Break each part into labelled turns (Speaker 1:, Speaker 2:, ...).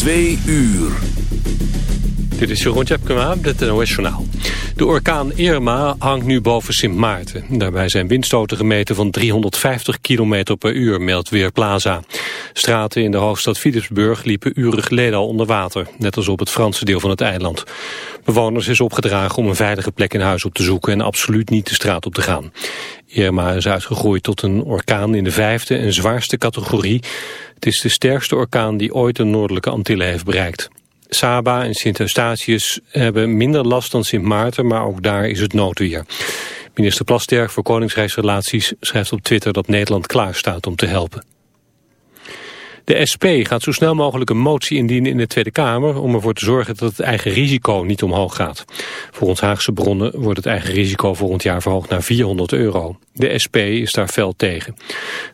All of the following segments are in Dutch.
Speaker 1: Twee uur.
Speaker 2: Dit is Jeroen Tjepkema, het NOS Journaal. De orkaan Irma hangt nu boven Sint Maarten. Daarbij zijn windstoten gemeten van 350 km per uur, meldt Weerplaza. Straten in de hoofdstad Philipsburg liepen uren geleden al onder water. Net als op het Franse deel van het eiland. Bewoners is opgedragen om een veilige plek in huis op te zoeken... en absoluut niet de straat op te gaan. Irma is uitgegroeid tot een orkaan in de vijfde en zwaarste categorie. Het is de sterkste orkaan die ooit de noordelijke Antillen heeft bereikt. Saba en Sint Eustatius hebben minder last dan Sint Maarten, maar ook daar is het noodweer. Minister Plasterk voor Koningsrijksrelaties schrijft op Twitter dat Nederland klaar staat om te helpen. De SP gaat zo snel mogelijk een motie indienen in de Tweede Kamer... om ervoor te zorgen dat het eigen risico niet omhoog gaat. Volgens Haagse bronnen wordt het eigen risico volgend jaar verhoogd naar 400 euro. De SP is daar fel tegen.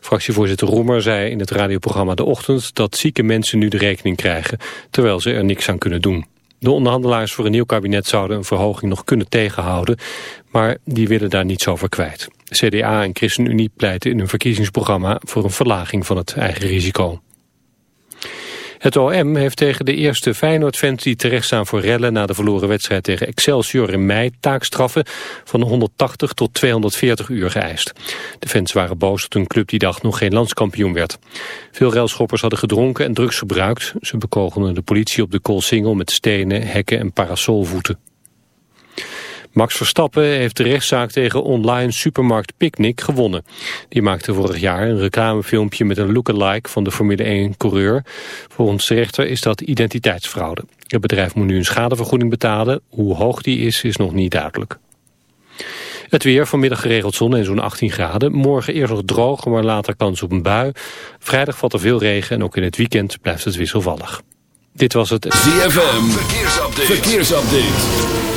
Speaker 2: Fractievoorzitter Roemer zei in het radioprogramma De Ochtend... dat zieke mensen nu de rekening krijgen, terwijl ze er niks aan kunnen doen. De onderhandelaars voor een nieuw kabinet zouden een verhoging nog kunnen tegenhouden... maar die willen daar niets over kwijt. CDA en ChristenUnie pleiten in hun verkiezingsprogramma... voor een verlaging van het eigen risico. Het OM heeft tegen de eerste Feyenoord-fans die terechtstaan voor rellen... na de verloren wedstrijd tegen Excelsior in mei taakstraffen van 180 tot 240 uur geëist. De fans waren boos dat hun club die dag nog geen landskampioen werd. Veel relschoppers hadden gedronken en drugs gebruikt. Ze bekogelden de politie op de Koolsingel met stenen, hekken en parasolvoeten. Max Verstappen heeft de rechtszaak tegen online supermarkt Picnic gewonnen. Die maakte vorig jaar een reclamefilmpje met een lookalike van de Formule 1-coureur. Volgens de rechter is dat identiteitsfraude. Het bedrijf moet nu een schadevergoeding betalen. Hoe hoog die is, is nog niet duidelijk. Het weer, vanmiddag geregeld zon en zo'n 18 graden. Morgen eerst nog droog, maar later kans op een bui. Vrijdag valt er veel regen en ook in het weekend blijft het wisselvallig. Dit was het
Speaker 1: ZFM Verkeersupdate. Verkeersupdate.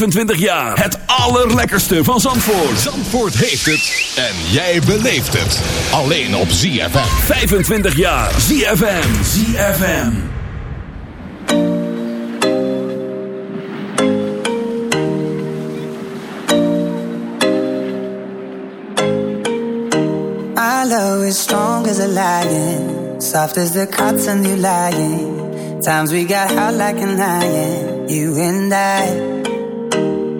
Speaker 1: 25 jaar. Het allerlekkerste van Zandvoort.
Speaker 3: Zandvoort heeft het. En jij beleeft het. Alleen op ZFM.
Speaker 1: 25 jaar. ZFM. ZFM.
Speaker 4: My love is strong as a lion. Soft as the cotton you lying. Times we got hot like an iron. You and I.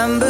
Speaker 4: September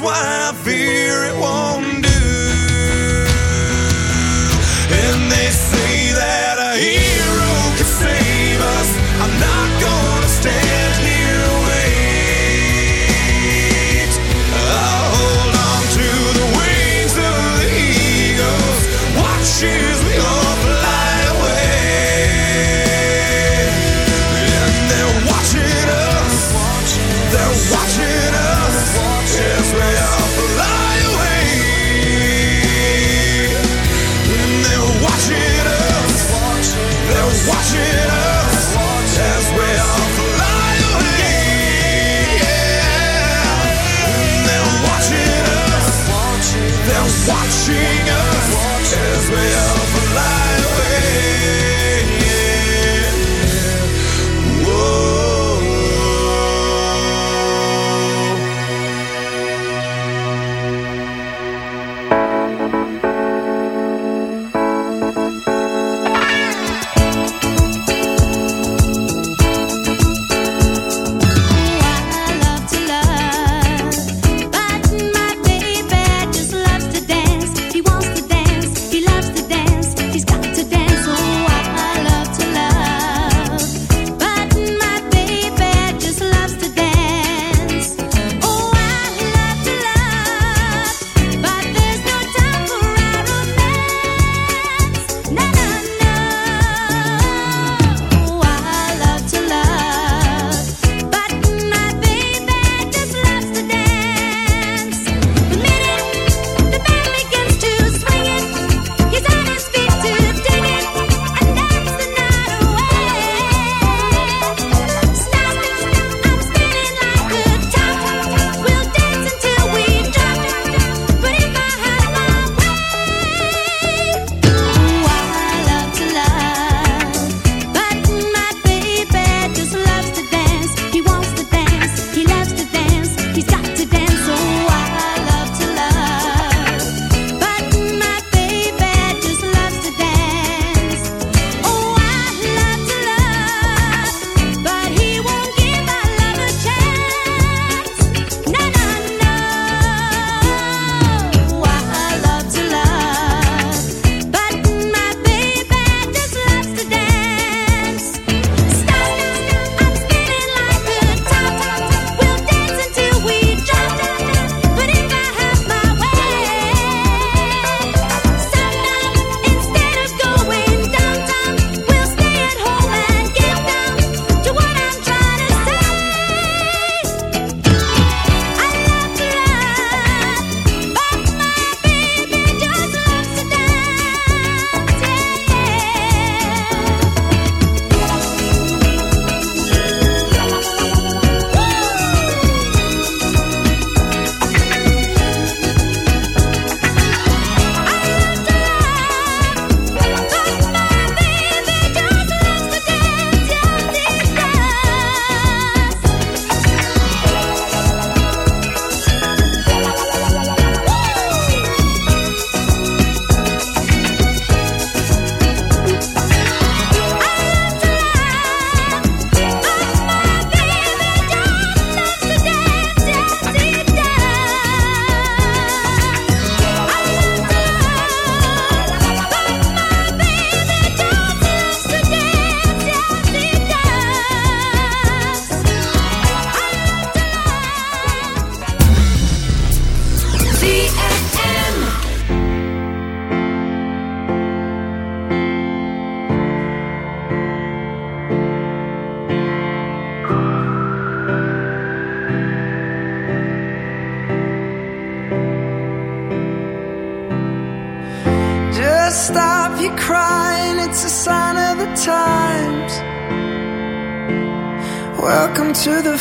Speaker 5: why I fear it won't